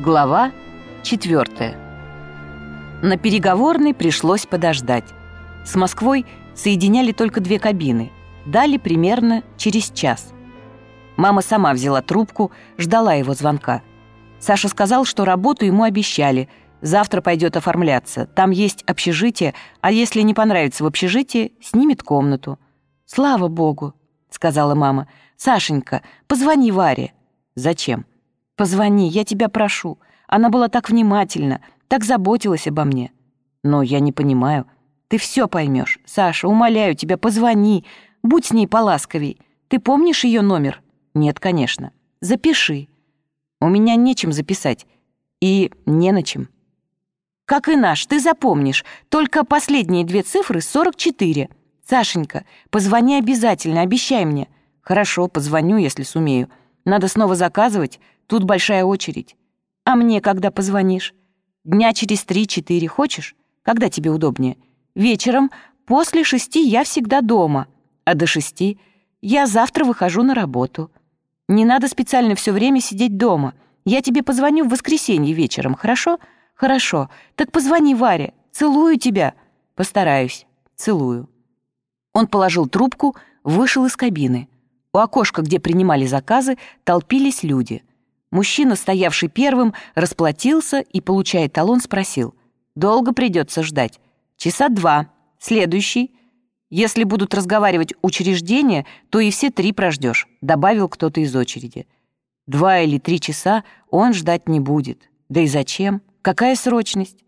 Глава 4. На переговорной пришлось подождать. С Москвой соединяли только две кабины. Дали примерно через час. Мама сама взяла трубку, ждала его звонка. Саша сказал, что работу ему обещали. Завтра пойдет оформляться. Там есть общежитие, а если не понравится в общежитии, снимет комнату. «Слава богу», — сказала мама. «Сашенька, позвони Варе». «Зачем?» Позвони, я тебя прошу. Она была так внимательна, так заботилась обо мне. Но я не понимаю. Ты все поймешь. Саша, умоляю тебя, позвони. Будь с ней поласковей. Ты помнишь ее номер? Нет, конечно. Запиши. У меня нечем записать. И не на чем. Как и наш, ты запомнишь. Только последние две цифры — 44. Сашенька, позвони обязательно, обещай мне. Хорошо, позвоню, если сумею. Надо снова заказывать, Тут большая очередь. А мне когда позвонишь? Дня через три-четыре хочешь? Когда тебе удобнее? Вечером после шести я всегда дома, а до шести я завтра выхожу на работу. Не надо специально все время сидеть дома. Я тебе позвоню в воскресенье вечером, хорошо? Хорошо. Так позвони Варе. Целую тебя. Постараюсь. Целую. Он положил трубку, вышел из кабины. У окошка, где принимали заказы, толпились люди. Мужчина, стоявший первым, расплатился и, получая талон, спросил. «Долго придется ждать?» «Часа два. Следующий?» «Если будут разговаривать учреждения, то и все три прождешь», — добавил кто-то из очереди. «Два или три часа он ждать не будет. Да и зачем? Какая срочность?»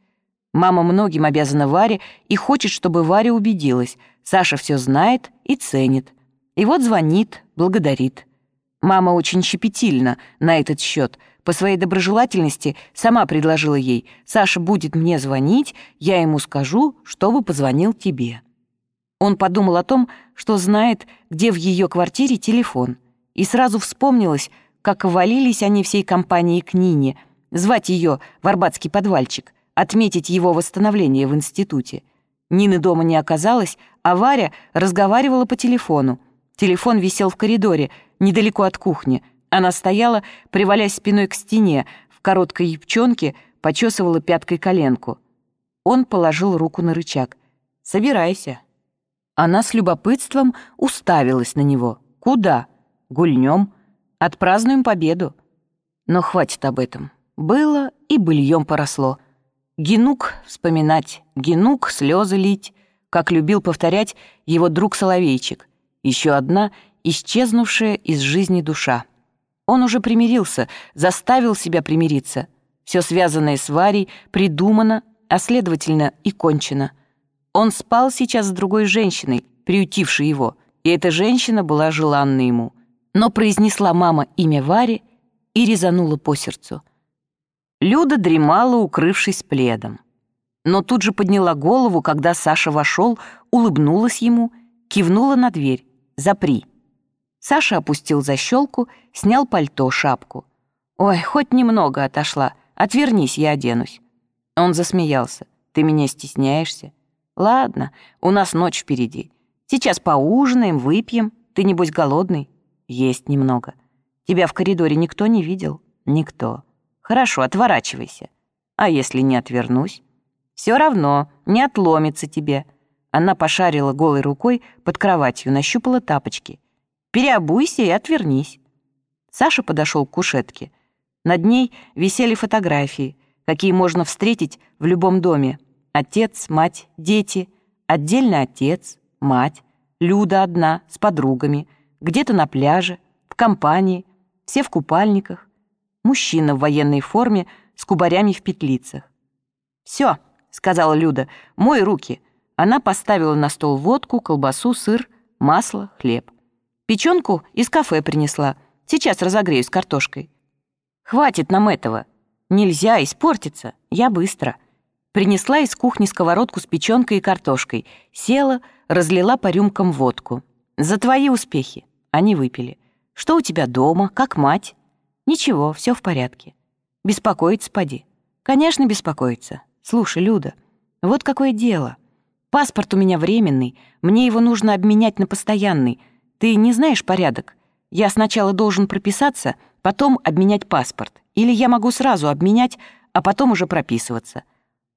Мама многим обязана Варе и хочет, чтобы Варя убедилась. Саша все знает и ценит. И вот звонит, благодарит. Мама очень щепетильна на этот счет. По своей доброжелательности сама предложила ей, «Саша будет мне звонить, я ему скажу, чтобы позвонил тебе». Он подумал о том, что знает, где в ее квартире телефон, и сразу вспомнилось, как валились они всей компанией к Нине, звать ее в арбатский подвальчик, отметить его восстановление в институте. Нины дома не оказалось, а Варя разговаривала по телефону. Телефон висел в коридоре — недалеко от кухни. Она стояла, привалясь спиной к стене, в короткой юбчонке, почесывала пяткой коленку. Он положил руку на рычаг. «Собирайся». Она с любопытством уставилась на него. «Куда? Гульнем. Отпразднуем победу». Но хватит об этом. Было и быльем поросло. Генук вспоминать, генук слезы лить, как любил повторять его друг Соловейчик. Еще одна исчезнувшая из жизни душа. Он уже примирился, заставил себя примириться. Все связанное с Варей придумано, а следовательно и кончено. Он спал сейчас с другой женщиной, приютившей его, и эта женщина была желанна ему. Но произнесла мама имя Вари и резанула по сердцу. Люда дремала, укрывшись пледом. Но тут же подняла голову, когда Саша вошел, улыбнулась ему, кивнула на дверь. «Запри». Саша опустил защелку, снял пальто, шапку. «Ой, хоть немного отошла. Отвернись, я оденусь». Он засмеялся. «Ты меня стесняешься?» «Ладно, у нас ночь впереди. Сейчас поужинаем, выпьем. Ты, небось, голодный?» «Есть немного. Тебя в коридоре никто не видел?» «Никто. Хорошо, отворачивайся. А если не отвернусь?» «Все равно, не отломится тебе». Она пошарила голой рукой под кроватью, нащупала тапочки — Переобуйся и отвернись». Саша подошел к кушетке. Над ней висели фотографии, какие можно встретить в любом доме. Отец, мать, дети, отдельно отец, мать, Люда одна, с подругами, где-то на пляже, в компании, все в купальниках, мужчина в военной форме с кубарями в петлицах. «Все», — сказала Люда, — «мой руки». Она поставила на стол водку, колбасу, сыр, масло, хлеб. Печенку из кафе принесла. Сейчас разогрею с картошкой. Хватит нам этого. Нельзя испортиться. Я быстро. Принесла из кухни сковородку с печенкой и картошкой. Села, разлила по рюмкам водку. За твои успехи. Они выпили. Что у тебя дома? Как мать? Ничего, все в порядке. Беспокоится, поди. Конечно, беспокоится. Слушай, Люда, вот какое дело. Паспорт у меня временный, мне его нужно обменять на постоянный — ты не знаешь порядок? Я сначала должен прописаться, потом обменять паспорт. Или я могу сразу обменять, а потом уже прописываться.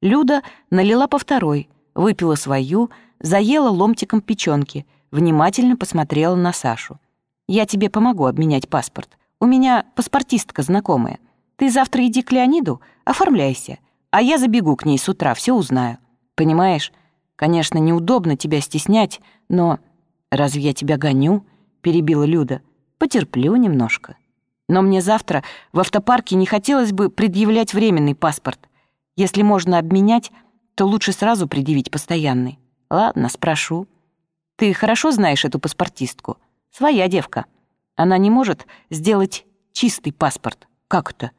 Люда налила по второй, выпила свою, заела ломтиком печенки, внимательно посмотрела на Сашу. «Я тебе помогу обменять паспорт. У меня паспортистка знакомая. Ты завтра иди к Леониду, оформляйся, а я забегу к ней с утра, все узнаю. Понимаешь, конечно, неудобно тебя стеснять, но... Разве я тебя гоню?» — перебила Люда. «Потерплю немножко. Но мне завтра в автопарке не хотелось бы предъявлять временный паспорт. Если можно обменять, то лучше сразу предъявить постоянный. Ладно, спрошу. Ты хорошо знаешь эту паспортистку? Своя девка. Она не может сделать чистый паспорт. Как это?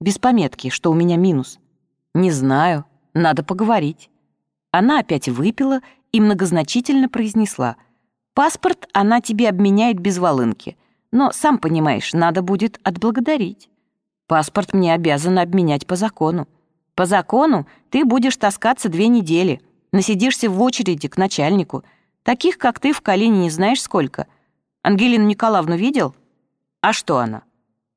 Без пометки, что у меня минус. Не знаю, надо поговорить. Она опять выпила и многозначительно произнесла. Паспорт она тебе обменяет без волынки. Но, сам понимаешь, надо будет отблагодарить. Паспорт мне обязана обменять по закону. По закону ты будешь таскаться две недели, насидишься в очереди к начальнику. Таких, как ты, в Калине не знаешь сколько. Ангелину Николаевну видел? А что она?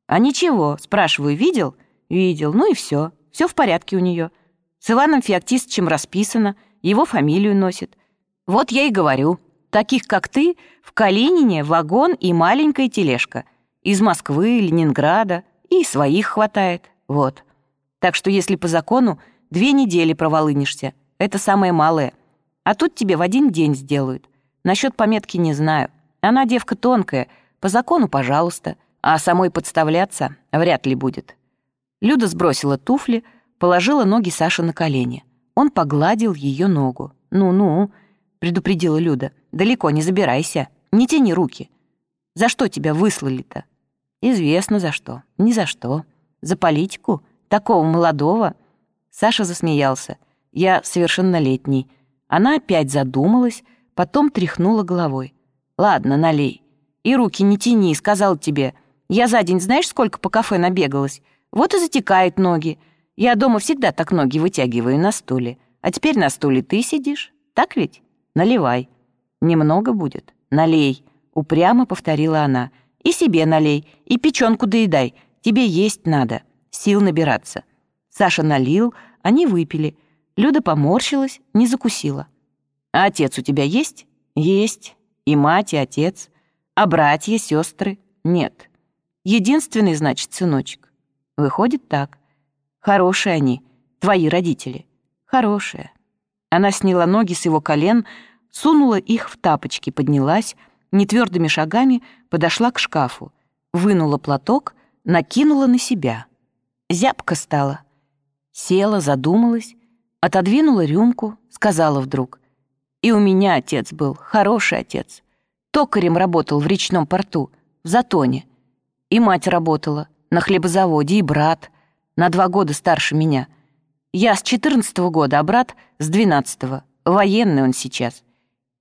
А ничего, спрашиваю, видел? Видел, ну и все. Все в порядке у нее. С Иваном Феоктистовичем расписано, его фамилию носит. Вот я и говорю, таких, как ты, в Калинине вагон и маленькая тележка. Из Москвы, Ленинграда, и своих хватает. Вот. Так что если по закону, две недели проволынишься. Это самое малое. А тут тебе в один день сделают. Насчет пометки не знаю. Она девка тонкая. По закону, пожалуйста. А самой подставляться вряд ли будет. Люда сбросила туфли, положила ноги Саши на колени. Он погладил ее ногу. «Ну-ну», — предупредила Люда, — «далеко не забирайся, не тяни руки». «За что тебя выслали-то?» «Известно за что. Ни за что. За политику?» Такого молодого?» Саша засмеялся. «Я совершеннолетний». Она опять задумалась, потом тряхнула головой. «Ладно, налей. И руки не тяни, сказал тебе. Я за день знаешь, сколько по кафе набегалась? Вот и затекают ноги. Я дома всегда так ноги вытягиваю на стуле. А теперь на стуле ты сидишь. Так ведь? Наливай. Немного будет. Налей», — упрямо повторила она. «И себе налей, и печенку доедай. Тебе есть надо» сил набираться. Саша налил, они выпили. Люда поморщилась, не закусила. «А отец у тебя есть?» «Есть. И мать, и отец. А братья, сестры? Нет. Единственный, значит, сыночек. Выходит так. Хорошие они, твои родители. Хорошие». Она сняла ноги с его колен, сунула их в тапочки, поднялась, нетвердыми шагами подошла к шкафу, вынула платок, накинула на себя — Зябко стало. Села, задумалась, отодвинула рюмку, сказала вдруг. И у меня отец был, хороший отец. Токарем работал в речном порту, в Затоне. И мать работала, на хлебозаводе, и брат, на два года старше меня. Я с четырнадцатого года, а брат с двенадцатого. Военный он сейчас.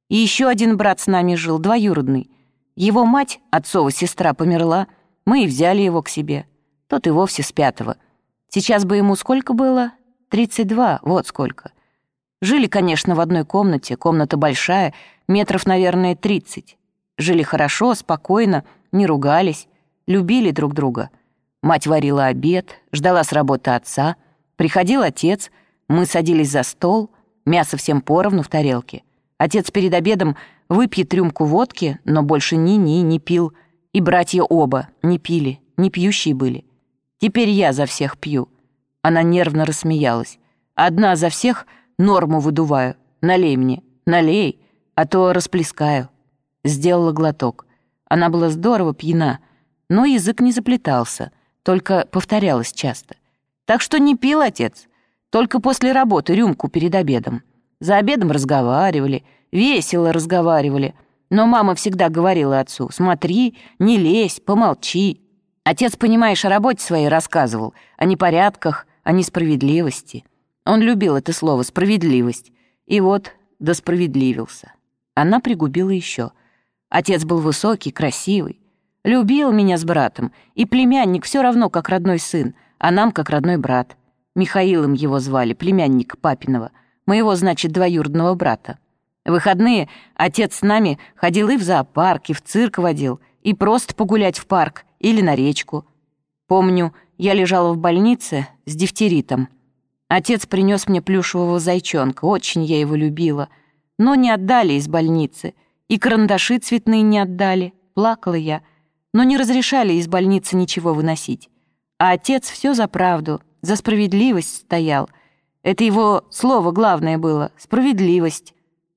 И еще один брат с нами жил, двоюродный. Его мать, отцова сестра, померла, мы и взяли его к себе тот и вовсе с пятого. Сейчас бы ему сколько было? Тридцать два, вот сколько. Жили, конечно, в одной комнате, комната большая, метров, наверное, тридцать. Жили хорошо, спокойно, не ругались, любили друг друга. Мать варила обед, ждала с работы отца, приходил отец, мы садились за стол, мясо всем поровну в тарелке. Отец перед обедом выпьет рюмку водки, но больше ни-ни не пил, и братья оба не пили, не пьющие были. Теперь я за всех пью». Она нервно рассмеялась. «Одна за всех норму выдуваю. Налей мне, налей, а то расплескаю». Сделала глоток. Она была здорово пьяна, но язык не заплетался, только повторялась часто. «Так что не пил, отец. Только после работы рюмку перед обедом. За обедом разговаривали, весело разговаривали. Но мама всегда говорила отцу, смотри, не лезь, помолчи, Отец, понимаешь, о работе своей рассказывал, о непорядках, о несправедливости. Он любил это слово «справедливость». И вот досправедливился. Она пригубила еще. Отец был высокий, красивый. Любил меня с братом, и племянник все равно как родной сын, а нам как родной брат. Михаилом его звали, племянник папиного, моего, значит, двоюродного брата. В выходные отец с нами ходил и в зоопарк, и в цирк водил, и просто погулять в парк, или на речку. Помню, я лежала в больнице с дифтеритом. Отец принес мне плюшевого зайчонка, очень я его любила. Но не отдали из больницы, и карандаши цветные не отдали. Плакала я, но не разрешали из больницы ничего выносить. А отец все за правду, за справедливость стоял. Это его слово главное было — справедливость.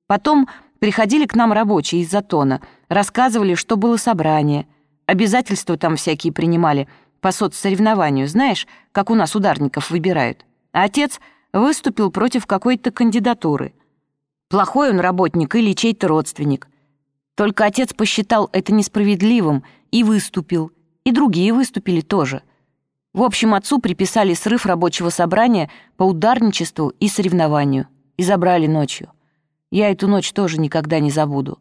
Потом приходили к нам рабочие из Затона, рассказывали, что было собрание. Обязательства там всякие принимали по соцсоревнованию, знаешь, как у нас ударников выбирают. А отец выступил против какой-то кандидатуры. Плохой он работник или чей-то родственник. Только отец посчитал это несправедливым и выступил, и другие выступили тоже. В общем, отцу приписали срыв рабочего собрания по ударничеству и соревнованию и забрали ночью. Я эту ночь тоже никогда не забуду.